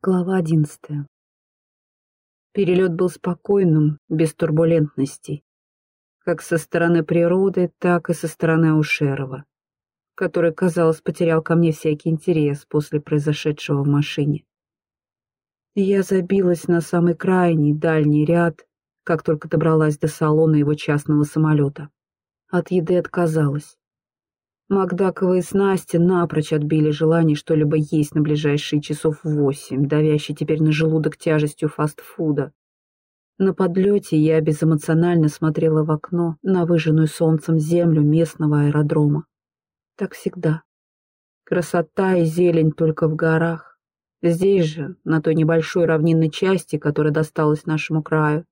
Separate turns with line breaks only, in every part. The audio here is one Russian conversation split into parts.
Глава одиннадцатая. Перелет был спокойным, без турбулентностей. Как со стороны природы, так и со стороны Ушерова, который, казалось, потерял ко мне всякий интерес после произошедшего в машине. Я забилась на самый крайний, дальний ряд, как только добралась до салона его частного самолета. От еды отказалась. Макдаковые снасти напрочь отбили желание что-либо есть на ближайшие часов восемь, давящий теперь на желудок тяжестью фастфуда. На подлете я безэмоционально смотрела в окно на выжженную солнцем землю местного аэродрома. Так всегда. Красота и зелень только в горах. Здесь же, на той небольшой равнинной части, которая досталась нашему краю,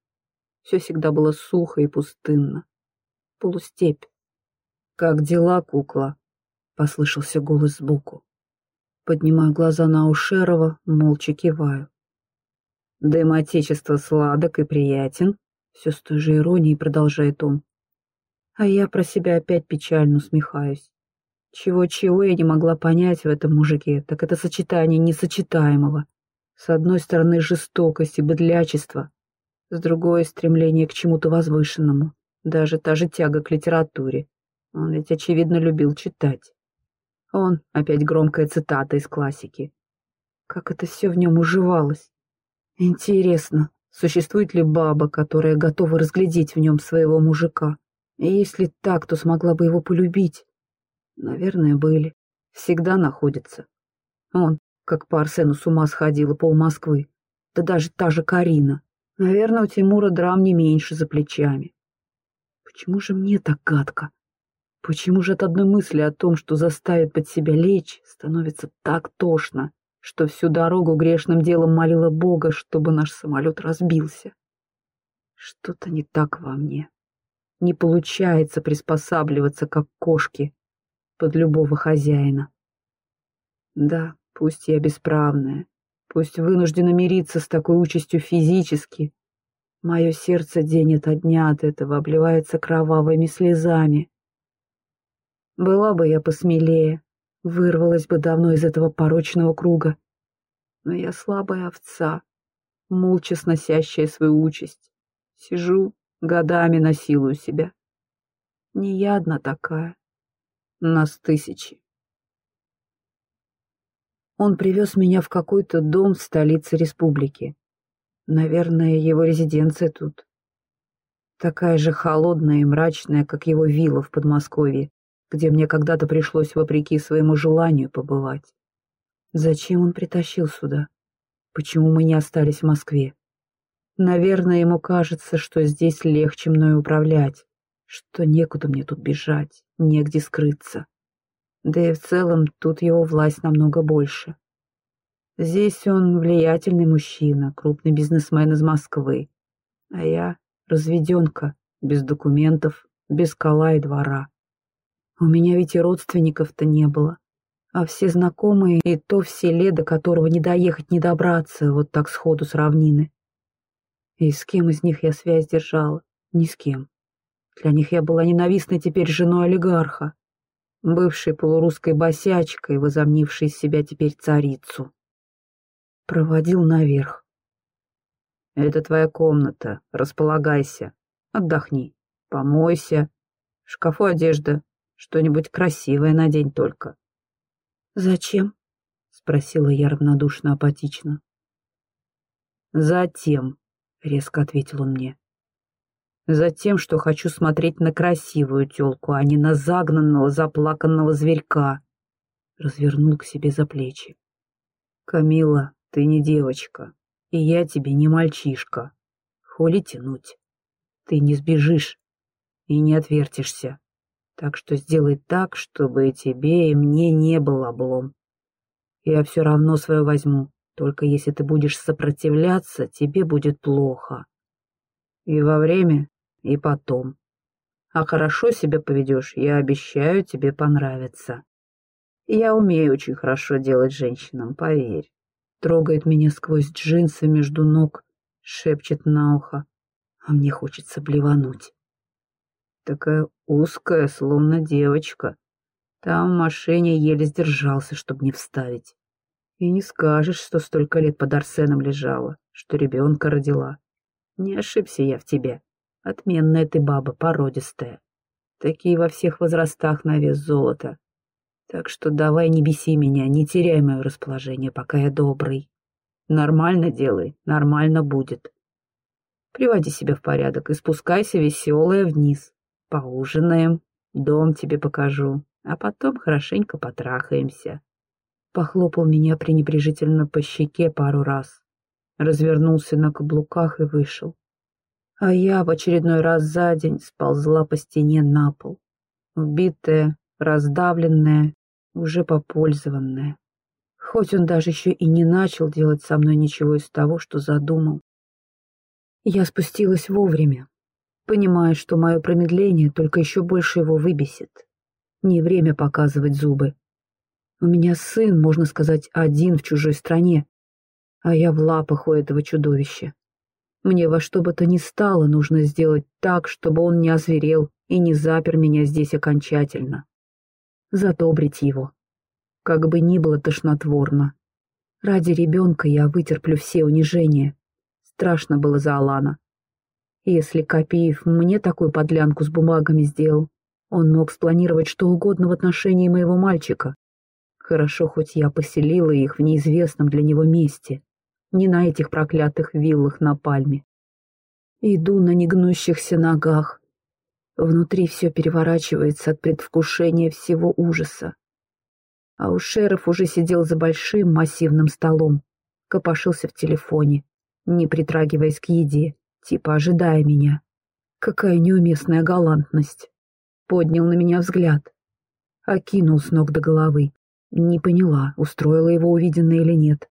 все всегда было сухо и пустынно. Полустепь. «Как дела, кукла?» — послышался голос сбоку. Поднимаю глаза на Ушерова, молча киваю. «Дым отечества сладок и приятен», — все с той же иронией продолжает он. А я про себя опять печально усмехаюсь. Чего-чего я не могла понять в этом мужике, так это сочетание несочетаемого. С одной стороны жестокость и быдлячество, с другой — стремление к чему-то возвышенному, даже та же тяга к литературе. Он ведь, очевидно, любил читать. Он, опять громкая цитата из классики. Как это все в нем уживалось. Интересно, существует ли баба, которая готова разглядеть в нем своего мужика? И если так, то смогла бы его полюбить? Наверное, были. Всегда находится. Он, как по Арсену с ума сходила пол Москвы. Да даже та же Карина. Наверное, у Тимура драм не меньше за плечами. Почему же мне так гадко? Почему же от одной мысли о том, что заставит под себя лечь, становится так тошно, что всю дорогу грешным делом молила Бога, чтобы наш самолет разбился? Что-то не так во мне. Не получается приспосабливаться, как кошки, под любого хозяина. Да, пусть я бесправная, пусть вынуждена мириться с такой участью физически, мое сердце день ото дня от этого обливается кровавыми слезами. Была бы я посмелее, вырвалась бы давно из этого порочного круга. Но я слабая овца, молча сносящая свою участь. Сижу, годами насилую себя. Не я одна такая. Нас тысячи. Он привез меня в какой-то дом в столице республики. Наверное, его резиденция тут. Такая же холодная и мрачная, как его вилла в Подмосковье где мне когда-то пришлось, вопреки своему желанию, побывать. Зачем он притащил сюда? Почему мы не остались в Москве? Наверное, ему кажется, что здесь легче мной управлять, что некуда мне тут бежать, негде скрыться. Да и в целом тут его власть намного больше. Здесь он влиятельный мужчина, крупный бизнесмен из Москвы, а я разведенка, без документов, без кола и двора. У меня ведь и родственников-то не было. А все знакомые, и то в селе, до которого не доехать, не добраться, вот так сходу с равнины. И с кем из них я связь держала? Ни с кем. Для них я была ненавистной теперь женой олигарха, бывшей полурусской босячкой, возомнившей из себя теперь царицу. Проводил наверх. «Это твоя комната, располагайся, отдохни, помойся, в шкафу одежда, что-нибудь красивое надень только. «Зачем?» — спросила я равнодушно апатично. «Затем», — резко ответил он мне. «Затем, что хочу смотреть на красивую тёлку, а не на загнанного, заплаканного зверька». Развернул к себе за плечи. «Камила, ты не девочка, и я тебе не мальчишка. Хули тянуть? Ты не сбежишь и не отвертишься. Так что сделай так, чтобы и тебе, и мне не был облом. Я все равно свое возьму, только если ты будешь сопротивляться, тебе будет плохо. И во время, и потом. А хорошо себя поведешь, я обещаю, тебе понравится. Я умею очень хорошо делать женщинам, поверь. Трогает меня сквозь джинсы между ног, шепчет на ухо, а мне хочется блевануть. Такая узкая, словно девочка. Там в машине еле сдержался, чтобы не вставить. И не скажешь, что столько лет под Арсеном лежала, что ребенка родила. Не ошибся я в тебе. Отменная ты баба, породистая. Такие во всех возрастах на вес золота. Так что давай не беси меня, не теряй мое расположение, пока я добрый. Нормально делай, нормально будет. Приводи себя в порядок и спускайся веселая вниз. Поужинаем, дом тебе покажу, а потом хорошенько потрахаемся. Похлопал меня пренебрежительно по щеке пару раз, развернулся на каблуках и вышел. А я в очередной раз за день сползла по стене на пол, убитая, раздавленная, уже попользованная. Хоть он даже еще и не начал делать со мной ничего из того, что задумал. Я спустилась вовремя, понимая, что мое промедление только еще больше его выбесит. Не время показывать зубы. У меня сын, можно сказать, один в чужой стране, а я в лапах у этого чудовища. Мне во что бы то ни стало нужно сделать так, чтобы он не озверел и не запер меня здесь окончательно. Задобрить его. Как бы ни было тошнотворно. Ради ребенка я вытерплю все унижения, Страшно было за Алана. Если Копиев мне такую подлянку с бумагами сделал, он мог спланировать что угодно в отношении моего мальчика. Хорошо, хоть я поселила их в неизвестном для него месте, не на этих проклятых виллах на пальме. Иду на негнущихся ногах. Внутри все переворачивается от предвкушения всего ужаса. А у шеров уже сидел за большим массивным столом, копошился в телефоне, не притрагиваясь к еде, типа ожидая меня. Какая неуместная галантность. Поднял на меня взгляд. Окинул с ног до головы. Не поняла, устроила его увиденное или нет.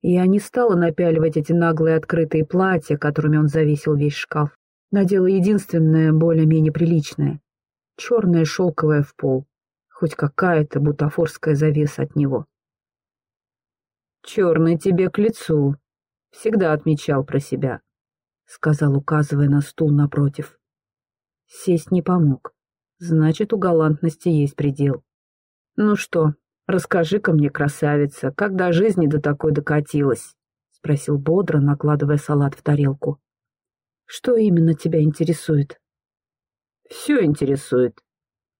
Я не стала напяливать эти наглые открытые платья, которыми он завесил весь шкаф. Надела единственное, более-менее приличное. Черное шелковое в пол. Хоть какая-то бутафорская завеса от него. «Черный тебе к лицу», Всегда отмечал про себя, — сказал, указывая на стул напротив. Сесть не помог. Значит, у галантности есть предел. Ну что, расскажи-ка мне, красавица, как до жизни до такой докатилась? — спросил бодро, накладывая салат в тарелку. Что именно тебя интересует? Все интересует.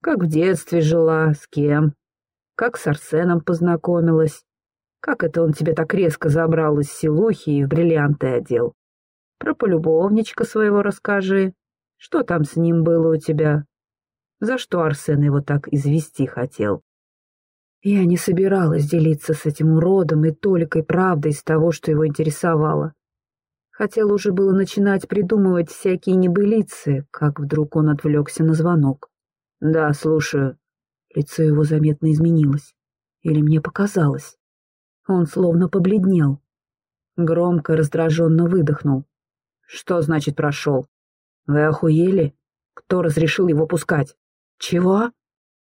Как в детстве жила, с кем, как с Арсеном познакомилась, как это он тебе так резко забрал из селухи и в бриллианты одел? Про полюбовничка своего расскажи. Что там с ним было у тебя? За что Арсен его так извести хотел? Я не собиралась делиться с этим уродом и толикой правды из того, что его интересовало. Хотела уже было начинать придумывать всякие небылицы, как вдруг он отвлекся на звонок. «Да, слушаю». Лицо его заметно изменилось. Или мне показалось. Он словно побледнел. Громко, раздраженно выдохнул. «Что значит прошел? Вы охуели? Кто разрешил его пускать? Чего?»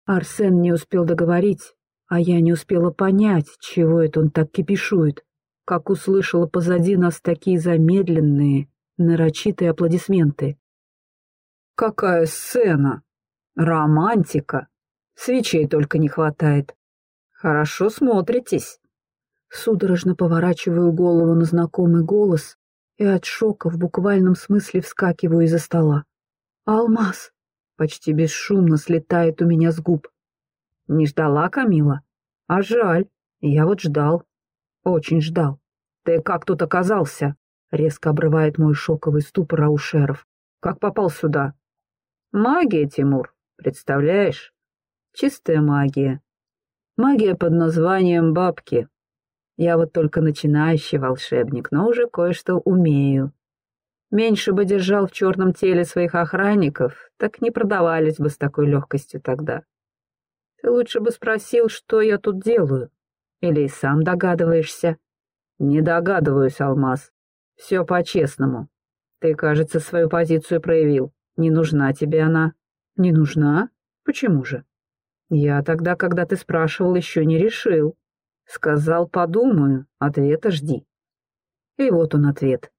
Арсен не успел договорить, а я не успела понять, чего это он так кипишует, как услышала позади нас такие замедленные, нарочитые аплодисменты. «Какая сцена! Романтика! Свечей только не хватает. Хорошо смотритесь!» Судорожно поворачиваю голову на знакомый голос и от шока в буквальном смысле вскакиваю из-за стола. «Алмаз!» почти бесшумно слетает у меня с губ. «Не ждала, Камила? А жаль, я вот ждал. Очень ждал. Ты как тут оказался?» Резко обрывает мой шоковый ступор Аушеров. «Как попал сюда?» «Магия, Тимур, представляешь? Чистая магия. Магия под названием бабки. Я вот только начинающий волшебник, но уже кое-что умею. Меньше бы держал в черном теле своих охранников, так не продавались бы с такой легкостью тогда. Ты лучше бы спросил, что я тут делаю. Или и сам догадываешься? Не догадываюсь, Алмаз. Все по-честному. Ты, кажется, свою позицию проявил. Не нужна тебе она. Не нужна? Почему же? Я тогда, когда ты спрашивал, еще не решил. Сказал, подумаю, ответа жди. И вот он ответ.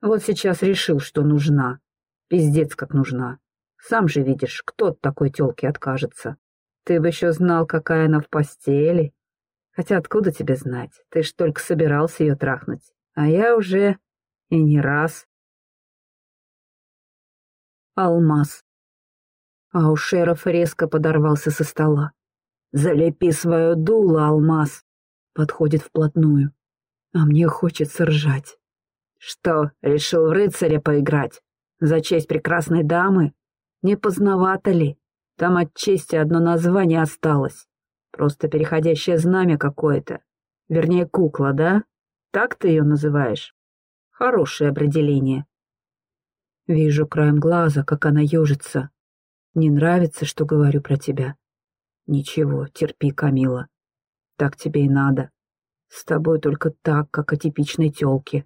Вот сейчас решил, что нужна. Пиздец, как нужна. Сам же видишь, кто от такой тёлки откажется. Ты бы еще знал, какая она в постели. Хотя откуда тебе знать? Ты ж только собирался ее трахнуть. А я уже и не раз. Алмаз. А у шеров резко подорвался со стола. «Залепи свое дуло, алмаз!» Подходит вплотную. А мне хочется ржать. «Что, решил в рыцаря поиграть? За честь прекрасной дамы? Не поздновато ли? Там от чести одно название осталось. Просто переходящее знамя какое-то. Вернее, кукла, да? Так ты ее называешь? Хорошее определение. Вижу краем глаза, как она ежится. Не нравится, что говорю про тебя. Ничего, терпи, Камила. Так тебе и надо. С тобой только так, как о типичной тёлке.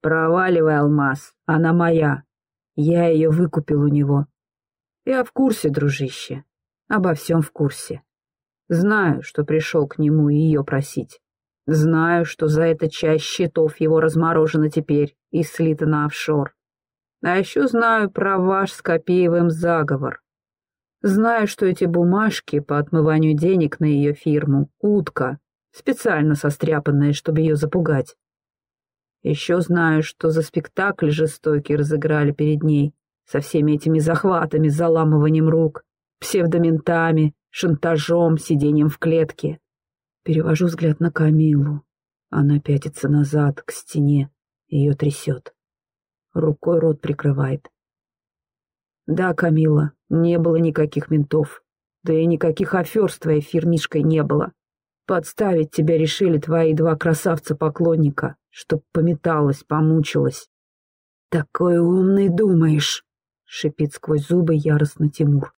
Проваливай, Алмаз, она моя. Я ее выкупил у него. Я в курсе, дружище. Обо всем в курсе. Знаю, что пришел к нему ее просить. Знаю, что за это часть счетов его разморожена теперь и слита на офшор. А еще знаю про ваш с Копеевым заговор. Знаю, что эти бумажки по отмыванию денег на ее фирму — утка, специально состряпанная, чтобы ее запугать. Еще знаю, что за спектакль жестокий разыграли перед ней, со всеми этими захватами, заламыванием рук, псевдоментами, шантажом, сидением в клетке. Перевожу взгляд на Камилу. Она пятится назад, к стене, ее трясет. Рукой рот прикрывает. Да, Камила, не было никаких ментов. Да и никаких афер с твоей фирмишкой не было. Подставить тебя решили твои два красавца-поклонника, чтоб пометалась, помучилась. «Такой умный думаешь», — шипит сквозь зубы яростно Тимур.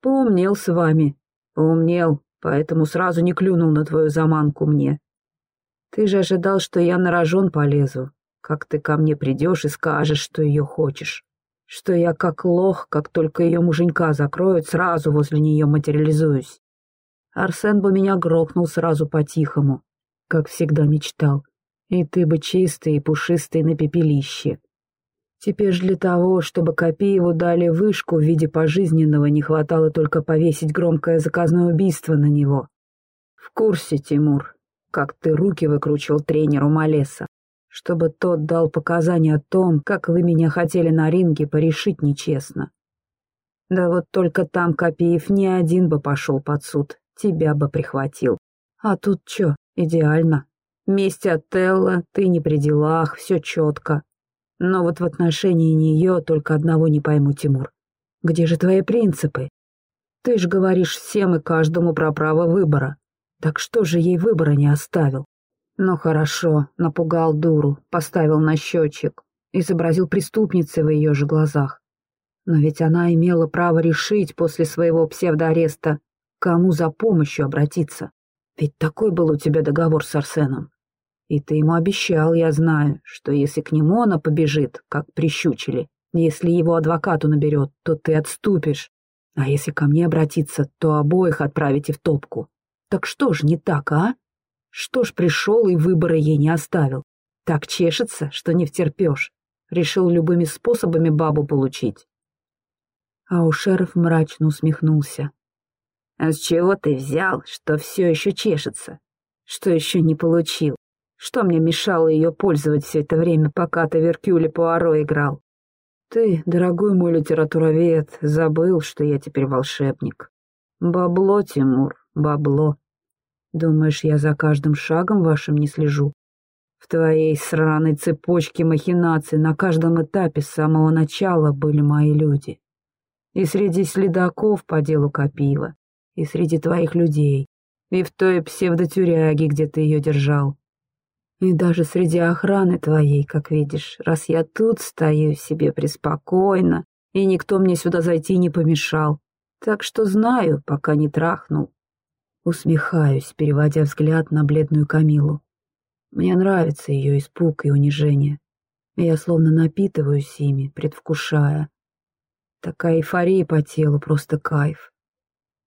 «Поумнел с вами, поумнел, поэтому сразу не клюнул на твою заманку мне. Ты же ожидал, что я на рожон полезу, как ты ко мне придешь и скажешь, что ее хочешь, что я как лох, как только ее муженька закроют, сразу возле нее материализуюсь. Арсен бы меня грохнул сразу по-тихому, как всегда мечтал, и ты бы чистый и пушистый на пепелище. Теперь же для того, чтобы Копееву дали вышку в виде пожизненного, не хватало только повесить громкое заказное убийство на него. В курсе, Тимур, как ты руки выкручивал тренеру Малеса, чтобы тот дал показания о том, как вы меня хотели на ринге порешить нечестно. Да вот только там Копеев не один бы пошел под суд, тебя бы прихватил. А тут чё, идеально. Месть от Телла, ты не при делах, все четко. Но вот в отношении нее только одного не пойму, Тимур. Где же твои принципы? Ты ж говоришь всем и каждому про право выбора. Так что же ей выбора не оставил? Ну хорошо, напугал дуру, поставил на счетчик, изобразил преступницей в ее же глазах. Но ведь она имела право решить после своего псевдоареста, кому за помощью обратиться. Ведь такой был у тебя договор с Арсеном. И ты ему обещал, я знаю, что если к нему она побежит, как прищучили, если его адвокату наберет, то ты отступишь. А если ко мне обратиться, то обоих отправите в топку. Так что ж не так, а? Что ж пришел и выбора ей не оставил? Так чешется, что не втерпешь. Решил любыми способами бабу получить. А у шеров мрачно усмехнулся. А с чего ты взял, что все еще чешется? Что еще не получил? Что мне мешало ее пользовать все это время, пока ты в Веркюле Пуаро играл? Ты, дорогой мой литературовед, забыл, что я теперь волшебник. Бабло, Тимур, бабло. Думаешь, я за каждым шагом вашим не слежу? В твоей сраной цепочке махинаций на каждом этапе с самого начала были мои люди. И среди следаков по делу Копива, и среди твоих людей, и в той псевдотюряге, где ты ее держал. И даже среди охраны твоей, как видишь, раз я тут стою себе преспокойно, и никто мне сюда зайти не помешал. Так что знаю, пока не трахнул. Усмехаюсь, переводя взгляд на бледную Камилу. Мне нравится ее испуг и унижение. Я словно напитываюсь ими, предвкушая. Такая эйфория по телу, просто кайф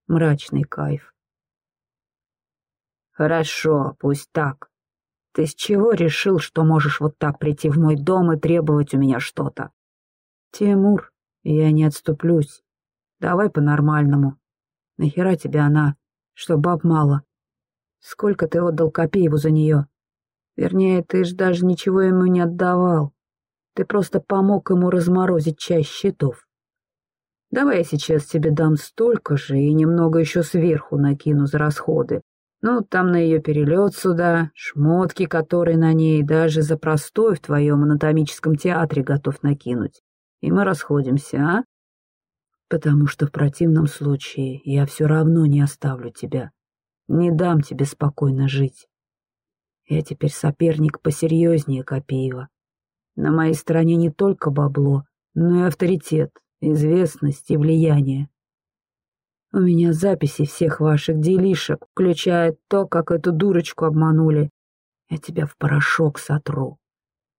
мрачный кайф. «Хорошо, пусть так. Ты с чего решил, что можешь вот так прийти в мой дом и требовать у меня что-то?» «Тимур, я не отступлюсь. Давай по-нормальному. Нахера тебе она, что баб мало?» Сколько ты отдал Копееву за нее? Вернее, ты ж даже ничего ему не отдавал. Ты просто помог ему разморозить часть счетов. Давай я сейчас тебе дам столько же и немного еще сверху накину за расходы. Ну, там на ее перелет сюда, шмотки, которые на ней, даже за простой в твоем анатомическом театре готов накинуть. И мы расходимся, а? Потому что в противном случае я все равно не оставлю тебя. Не дам тебе спокойно жить. Я теперь соперник посерьезнее Копеева. На моей стороне не только бабло, но и авторитет, известность и влияние. У меня записи всех ваших делишек, включая то, как эту дурочку обманули. Я тебя в порошок сотру.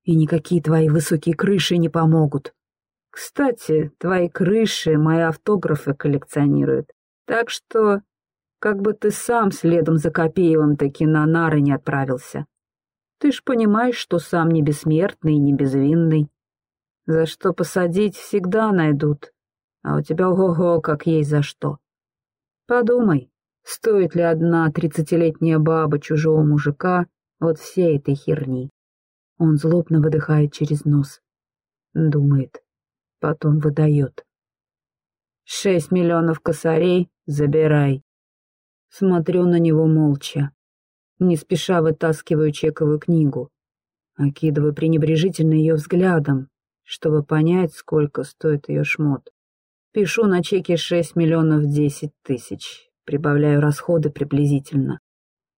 И никакие твои высокие крыши не помогут. Кстати, твои крыши мои автографы коллекционируют. Так что, как бы ты сам следом за Копеевым таки на нары не отправился. Ты ж понимаешь, что сам не бессмертный и не безвинный. За что посадить всегда найдут, а у тебя ого-го, как есть за что. Подумай, стоит ли одна тридцатилетняя баба чужого мужика вот всей этой херни? Он злобно выдыхает через нос. Думает. Потом выдает. Шесть миллионов косарей забирай. Смотрю на него молча. Не спеша вытаскиваю чековую книгу. Окидываю пренебрежительно ее взглядом, чтобы понять, сколько стоит ее шмот. Пишу на чеке 6 миллионов 10 тысяч. Прибавляю расходы приблизительно.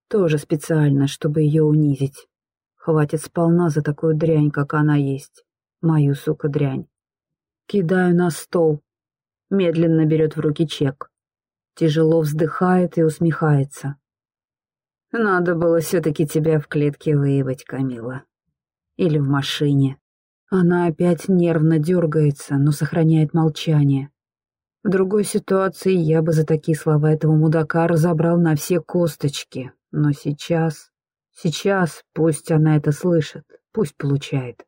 Тоже специально, чтобы ее унизить. Хватит сполна за такую дрянь, как она есть. Мою, сука, дрянь. Кидаю на стол. Медленно берет в руки чек. Тяжело вздыхает и усмехается. Надо было все-таки тебя в клетке выебать, Камила. Или в машине. Она опять нервно дергается, но сохраняет молчание. В другой ситуации я бы за такие слова этого мудака разобрал на все косточки. Но сейчас... Сейчас пусть она это слышит, пусть получает.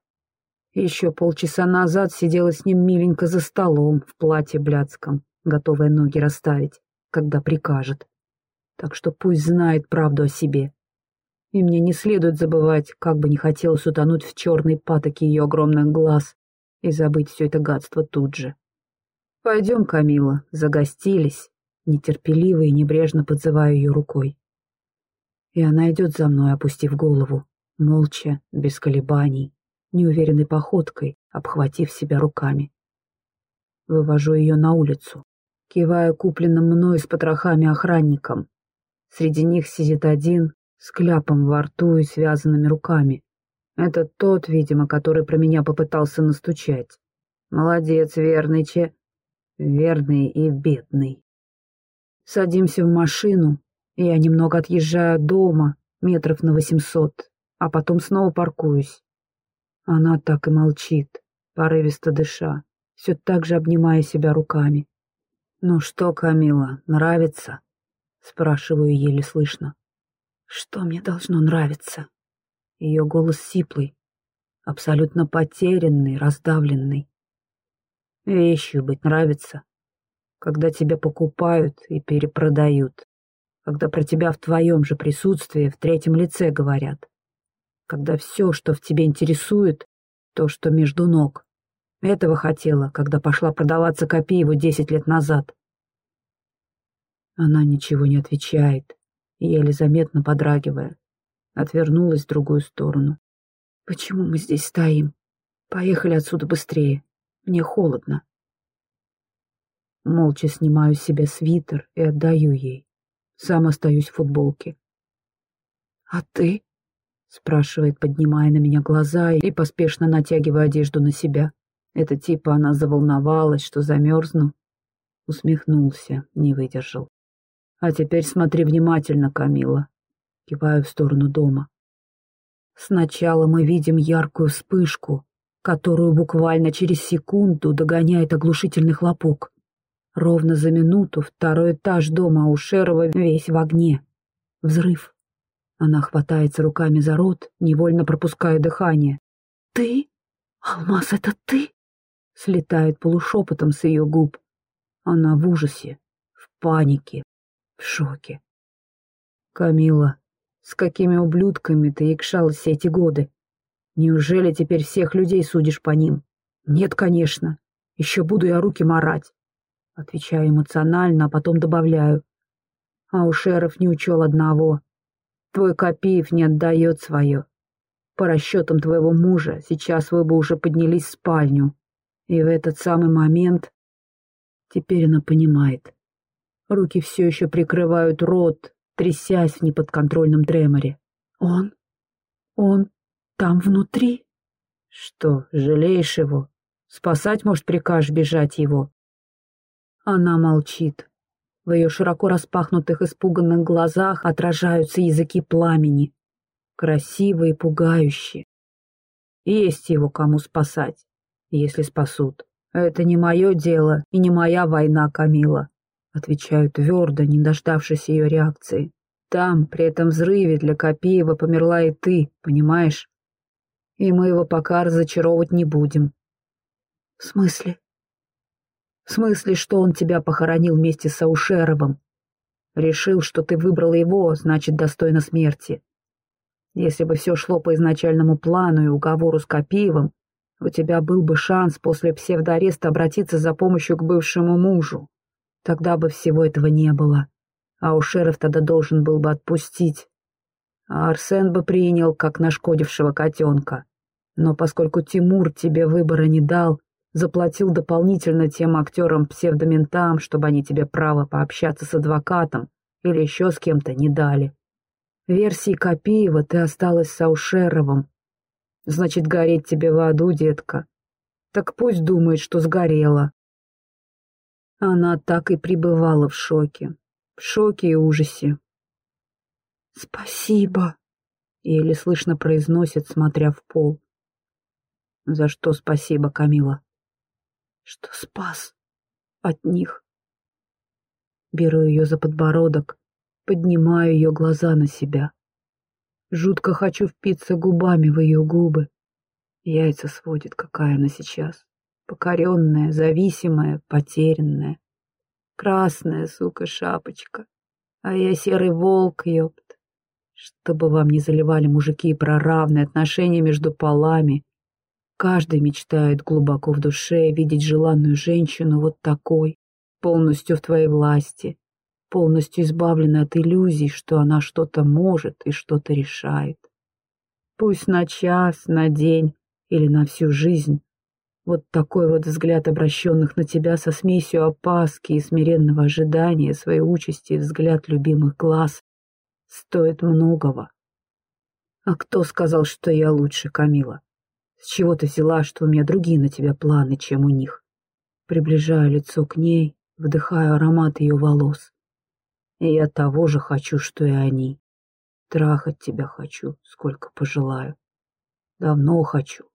Еще полчаса назад сидела с ним миленько за столом в платье блядском, готовая ноги расставить, когда прикажет. Так что пусть знает правду о себе. И мне не следует забывать, как бы не хотелось утонуть в черной патоке ее огромных глаз и забыть все это гадство тут же. «Пойдем, Камила, загостились», нетерпеливо и небрежно подзываю ее рукой. И она идет за мной, опустив голову, молча, без колебаний, неуверенной походкой, обхватив себя руками. Вывожу ее на улицу, кивая купленным мной с потрохами охранникам. Среди них сидит один, с кляпом во рту и связанными руками. Это тот, видимо, который про меня попытался настучать. Молодец, верный че верный и бедный. Садимся в машину, и я немного отъезжаю от дома, метров на восемьсот, а потом снова паркуюсь. Она так и молчит, порывисто дыша, все так же обнимая себя руками. «Ну что, Камила, нравится?» — спрашиваю еле слышно. «Что мне должно нравиться?» Ее голос сиплый, абсолютно потерянный, раздавленный. Вещью быть нравится, когда тебя покупают и перепродают, когда про тебя в твоем же присутствии в третьем лице говорят, когда все, что в тебе интересует, то, что между ног. Этого хотела, когда пошла продаваться Копееву десять лет назад. Она ничего не отвечает, еле заметно подрагивая, отвернулась в другую сторону. «Почему мы здесь стоим? Поехали отсюда быстрее!» Мне холодно. Молча снимаю с себя свитер и отдаю ей. Сам остаюсь в футболке. «А ты?» — спрашивает, поднимая на меня глаза и поспешно натягивая одежду на себя. Это типа она заволновалась, что замерзну. Усмехнулся, не выдержал. «А теперь смотри внимательно, Камила». Киваю в сторону дома. Сначала мы видим яркую вспышку, которую буквально через секунду догоняет оглушительный хлопок. Ровно за минуту второй этаж дома у Шерова весь в огне. Взрыв. Она хватается руками за рот, невольно пропуская дыхание. «Ты? Алмаз, это ты?» Слетает полушепотом с ее губ. Она в ужасе, в панике, в шоке. «Камила, С какими ублюдками ты якшалась все эти годы? Неужели теперь всех людей судишь по ним? Нет, конечно. Еще буду я руки марать. Отвечаю эмоционально, а потом добавляю. А у шеров не учел одного. Твой Копиев не отдает свое. По расчетам твоего мужа, сейчас вы бы уже поднялись в спальню. И в этот самый момент... Теперь она понимает. Руки все еще прикрывают рот, трясясь в неподконтрольном треморе. Он? Он там внутри? Что, жалеешь его? Спасать, может, прикажешь бежать его? Она молчит. В ее широко распахнутых испуганных глазах отражаются языки пламени. Красивые и пугающие. Есть его кому спасать, если спасут. Это не мое дело и не моя война, Камила. Отвечаю твердо, не дождавшись ее реакции. Там, при этом взрыве для Копеева померла и ты, понимаешь? И мы его пока разочаровывать не будем. В смысле? В смысле, что он тебя похоронил вместе с Аушеровым? Решил, что ты выбрала его, значит, достойна смерти. Если бы все шло по изначальному плану и уговору с Копиевым, у тебя был бы шанс после псевдоареста обратиться за помощью к бывшему мужу. Тогда бы всего этого не было. А Ушеров тогда должен был бы отпустить. А Арсен бы принял, как нашкодившего котенка. Но поскольку Тимур тебе выбора не дал, заплатил дополнительно тем актерам-псевдоментам, чтобы они тебе право пообщаться с адвокатом или еще с кем-то не дали. Версии Копиева ты осталась с Аушеровым. Значит, гореть тебе в аду, детка. Так пусть думает, что сгорела. Она так и пребывала в шоке. В шоке и ужасе. «Спасибо», — еле слышно произносит, смотря в пол. «За что спасибо, Камила?» Что спас от них. Беру ее за подбородок, поднимаю ее глаза на себя. Жутко хочу впиться губами в ее губы. Яйца сводит, какая она сейчас. Покоренная, зависимая, потерянная. Красная, сука, шапочка. А я серый волк, ёпт. Чтобы вам не заливали мужики про равные отношения между полами, Каждый мечтает глубоко в душе видеть желанную женщину вот такой, полностью в твоей власти, полностью избавленной от иллюзий, что она что-то может и что-то решает. Пусть на час, на день или на всю жизнь. Вот такой вот взгляд обращенных на тебя со смесью опаски и смиренного ожидания своей участи взгляд любимых глаз стоит многого. А кто сказал, что я лучше, Камила? С чего ты взяла, что у меня другие на тебя планы, чем у них? Приближаю лицо к ней, вдыхаю аромат ее волос. И я того же хочу, что и они. Трахать тебя хочу, сколько пожелаю. Давно хочу.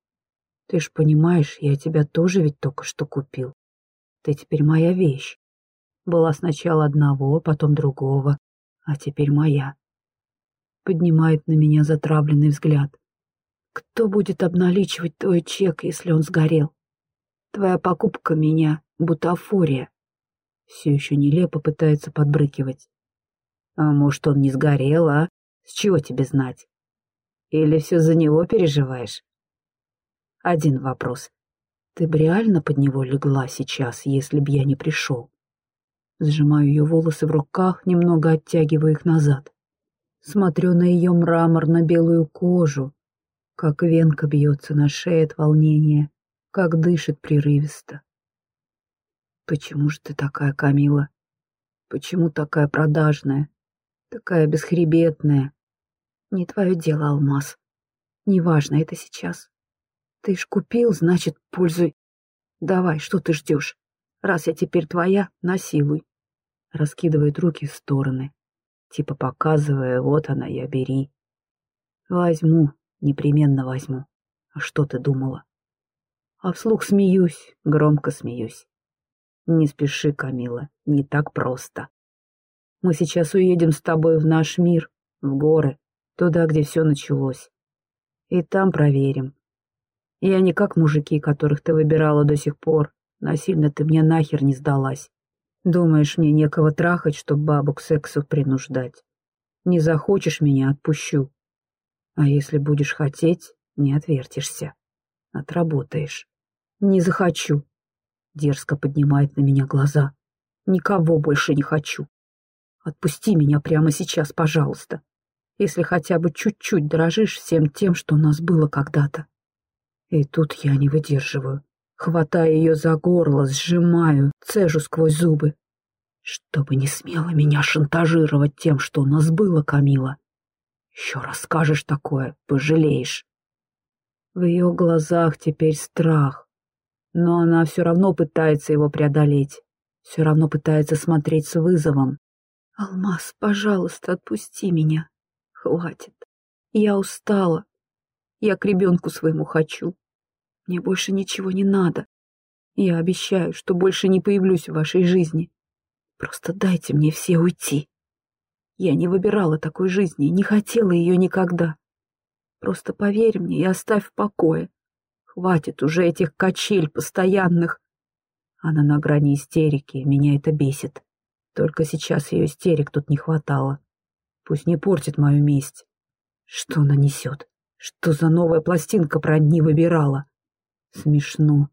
Ты ж понимаешь, я тебя тоже ведь только что купил. Ты теперь моя вещь. Была сначала одного, потом другого, а теперь моя. Поднимает на меня затравленный взгляд. Кто будет обналичивать твой чек, если он сгорел? Твоя покупка меня — бутафория. Все еще нелепо пытается подбрыкивать. А может, он не сгорел, а? С чего тебе знать? Или все за него переживаешь? Один вопрос. Ты бы реально под него легла сейчас, если б я не пришел? Сжимаю ее волосы в руках, немного оттягивая их назад. Смотрю на ее мраморно-белую кожу, как венка бьется на шее от волнения, как дышит прерывисто. Почему же ты такая, Камила? Почему такая продажная, такая бесхребетная? Не твое дело, Алмаз. Неважно это сейчас. Ты ж купил, значит, пользуй. Давай, что ты ждешь? Раз я теперь твоя, насилуй. Раскидывает руки в стороны, типа показывая, вот она, я бери. Возьму, Непременно возьму. А что ты думала? А вслух смеюсь, громко смеюсь. Не спеши, Камила, не так просто. Мы сейчас уедем с тобой в наш мир, в горы, туда, где все началось. И там проверим. Я не как мужики, которых ты выбирала до сих пор. Насильно ты мне нахер не сдалась. Думаешь, мне некого трахать, чтоб бабу к сексу принуждать? Не захочешь меня, отпущу. А если будешь хотеть, не отвертишься. Отработаешь. Не захочу. Дерзко поднимает на меня глаза. Никого больше не хочу. Отпусти меня прямо сейчас, пожалуйста. Если хотя бы чуть-чуть дорожишь всем тем, что у нас было когда-то. И тут я не выдерживаю. Хватаю ее за горло, сжимаю, цежу сквозь зубы. Чтобы не смело меня шантажировать тем, что у нас было, Камила. Еще раз скажешь такое, пожалеешь. В ее глазах теперь страх, но она все равно пытается его преодолеть, все равно пытается смотреть с вызовом. «Алмаз, пожалуйста, отпусти меня. Хватит. Я устала. Я к ребенку своему хочу. Мне больше ничего не надо. Я обещаю, что больше не появлюсь в вашей жизни. Просто дайте мне все уйти». Я не выбирала такой жизни, не хотела ее никогда. Просто поверь мне и оставь в покое. Хватит уже этих качель постоянных. Она на грани истерики, меня это бесит. Только сейчас ее истерик тут не хватало. Пусть не портит мою месть. Что она несет? Что за новая пластинка про дни выбирала? Смешно.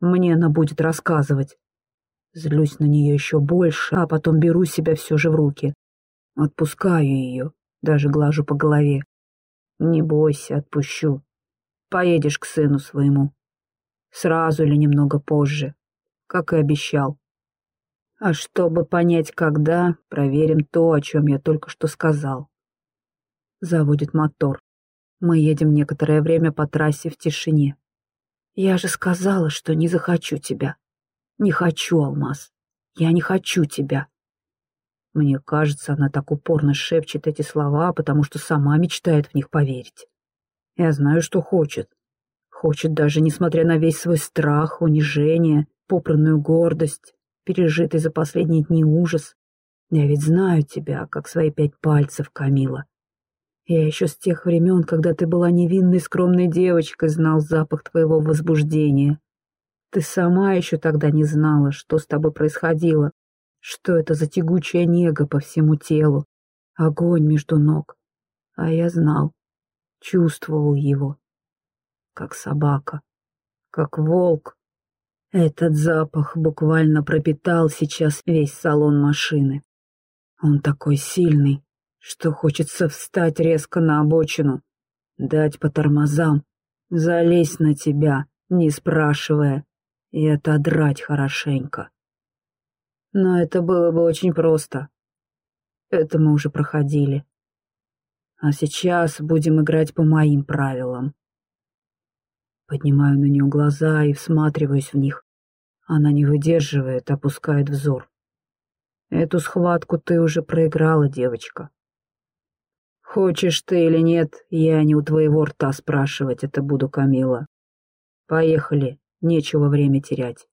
Мне она будет рассказывать. Злюсь на нее еще больше, а потом беру себя все же в руки. Отпускаю ее, даже глажу по голове. Не бойся, отпущу. Поедешь к сыну своему. Сразу или немного позже, как и обещал. А чтобы понять, когда, проверим то, о чем я только что сказал. Заводит мотор. Мы едем некоторое время по трассе в тишине. Я же сказала, что не захочу тебя. Не хочу, Алмаз. Я не хочу тебя. Мне кажется, она так упорно шепчет эти слова, потому что сама мечтает в них поверить. Я знаю, что хочет. Хочет даже, несмотря на весь свой страх, унижение, попранную гордость, пережитый за последние дни ужас. Я ведь знаю тебя, как свои пять пальцев, Камила. Я еще с тех времен, когда ты была невинной скромной девочкой, знал запах твоего возбуждения. Ты сама еще тогда не знала, что с тобой происходило, что это за тягучая нега по всему телу, огонь между ног. А я знал, чувствовал его, как собака, как волк. Этот запах буквально пропитал сейчас весь салон машины. Он такой сильный, что хочется встать резко на обочину, дать по тормозам, залезть на тебя, не спрашивая, и отодрать хорошенько. Но это было бы очень просто. Это мы уже проходили. А сейчас будем играть по моим правилам. Поднимаю на нее глаза и всматриваюсь в них. Она не выдерживает, опускает взор. Эту схватку ты уже проиграла, девочка. Хочешь ты или нет, я не у твоего рта спрашивать это буду, Камила. Поехали, нечего время терять.